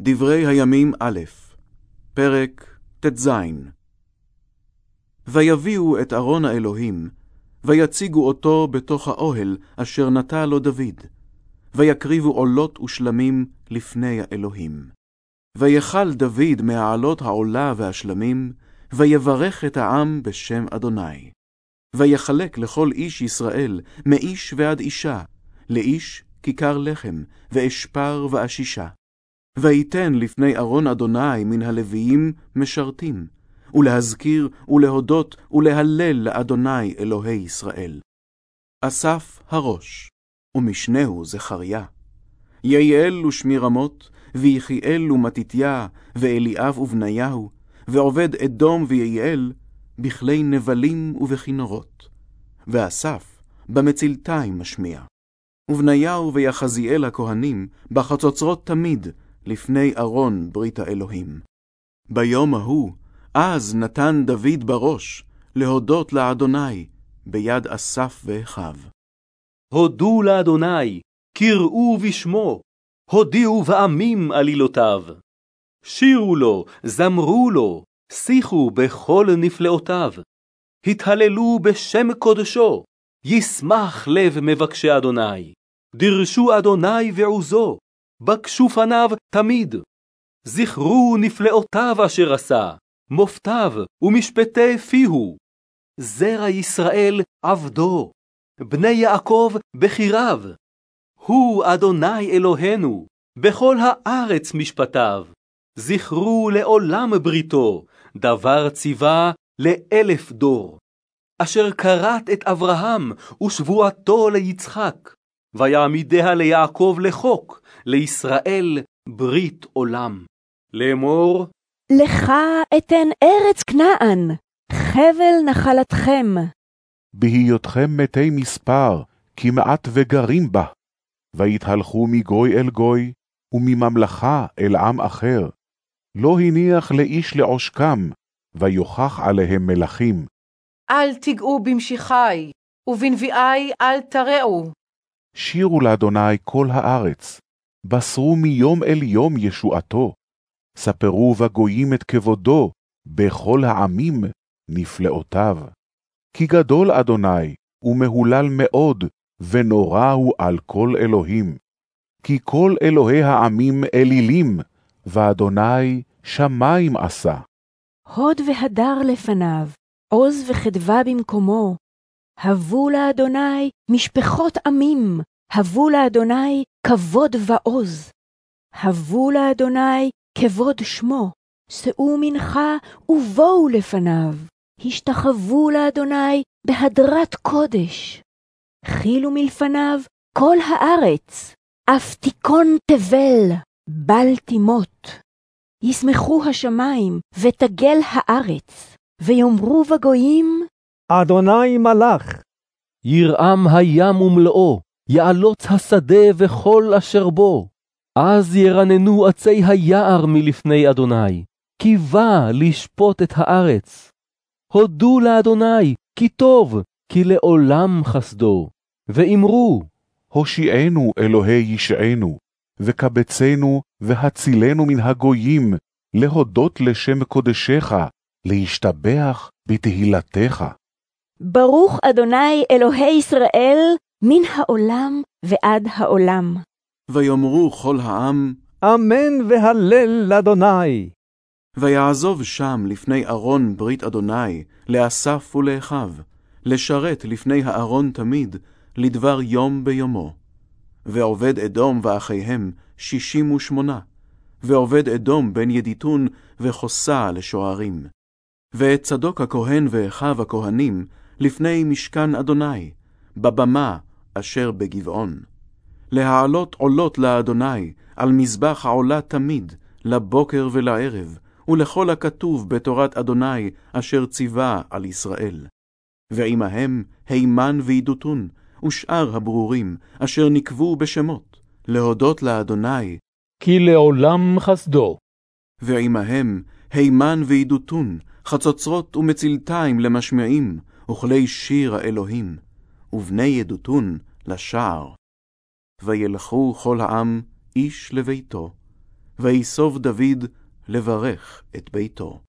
דברי הימים א', פרק ט"ז. ויביאו את ארון האלוהים, ויציגו אותו בתוך האוהל אשר נטע לו דוד, ויקריבו עולות ושלמים לפני האלוהים. ויכל דוד מהעלות העולה והשלמים, ויברך את העם בשם אדוני. ויחלק לכל איש ישראל, מאיש ועד אישה, לאיש כיכר לחם, ואשפר ואשישה. ויתן לפני ארון אדוני מן הלוויים משרתים, ולהזכיר ולהודות ולהלל לאדוני אלוהי ישראל. אסף הראש, ומשנהו זכריה. יעל ושמירמות, ויחיאל ומתתיה, ואליאב ובניהו, ועובד אדום ויעל, בכלי נבלים ובכינורות. ואסף במצלתיים משמיע. ובניהו ויחזיאל הכהנים בחצוצרות תמיד, לפני ארון ברית האלוהים. ביום ההוא, אז נתן דוד בראש, להודות לאדוני, ביד אסף ואחיו. הודו לאדוני, קראו בשמו, הודיעו בעמים עלילותיו. שירו לו, זמרו לו, שיחו בכל נפלאותיו. התהללו בשם קודשו, ישמח לב מבקשי אדוני. דרשו אדוני ועוזו, בקשו פניו תמיד. זכרו נפלאותיו אשר עשה, מופתיו ומשפטי פיהו. זרע ישראל עבדו, בני יעקב בחיריו. הוא אדוני אלוהינו, בכל הארץ משפטיו. זכרו לעולם בריתו, דבר ציווה לאלף דור. אשר כרת את אברהם ושבועתו ליצחק, ויעמידיה ליעקב לחוק, לישראל ברית עולם. לאמור, לך אתן ארץ כנען, חבל נחלתכם. בהיותכם מתי מספר, כמעט וגרים בה. ויתהלכו מגוי אל גוי, ומממלכה אל עם אחר. לא הניח לאיש לעושקם, ויוכח עליהם מלכים. אל תיגעו במשיחי, ובנביאי אל תרעו. שירו לאדוני כל הארץ, בשרו מיום אל יום ישועתו. ספרו בגויים את כבודו, בכל העמים נפלאותיו. כי גדול אדוני, ומהולל מאוד, ונורא הוא על כל אלוהים. כי כל אלוהי העמים אלילים, ואדוני שמים עשה. הוד והדר לפניו, עוז וחדווה במקומו. הבו לאדוני משפחות עמים, הבו לאדוני כבוד ועוז. הבו לאדוני כבוד שמו, שאו מנחה ובואו לפניו. השתחוו לאדוני בהדרת קודש. חילו מלפניו כל הארץ, אף תיכון תבל, בל תימות. ישמחו השמיים, ותגל הארץ, ויאמרו בגויים, אדוני מלך. ירעם הים ומלואו, יעלוץ השדה וכל אשר בו. אז ירננו עצי היער מלפני אדוני, כי בא לשפוט את הארץ. הודו לאדוני, כי טוב, כי לעולם חסדו. ואמרו, הושיענו אלוהי ישענו, וקבצנו והצילנו מן הגויים, להודות לשם קודשך, להשתבח בתהילתך. ברוך אדוני אלוהי ישראל, מן העולם ועד העולם. ויאמרו כל העם, אמן והלל לאדוני. ויעזוב שם לפני ארון ברית אדוני, לאסף ולאחיו, לשרת לפני הארון תמיד, לדבר יום ביומו. ועובד אדום ואחיהם שישים ושמונה, ועובד אדום בן ידיתון וחוסה לשוערים. ואת צדוק הכהן ואחיו הכהנים לפני משכן אדוני, בבמה אשר בגבעון. להעלות עולות לאדוני על מזבח העולה תמיד, לבוקר ולערב, ולכל הכתוב בתורת אדוני אשר ציווה על ישראל. ועמהם הימן וידותון, ושאר הברורים, אשר נקבו בשמות, להודות לאדוני, כי לעולם חסדו. ועמהם הימן וידותון, חצוצרות ומצלתיים למשמעים, וכלי שיר האלוהים, ובני ידותון לשער. וילכו כל העם איש לביתו, ויסוב דוד לברך את ביתו.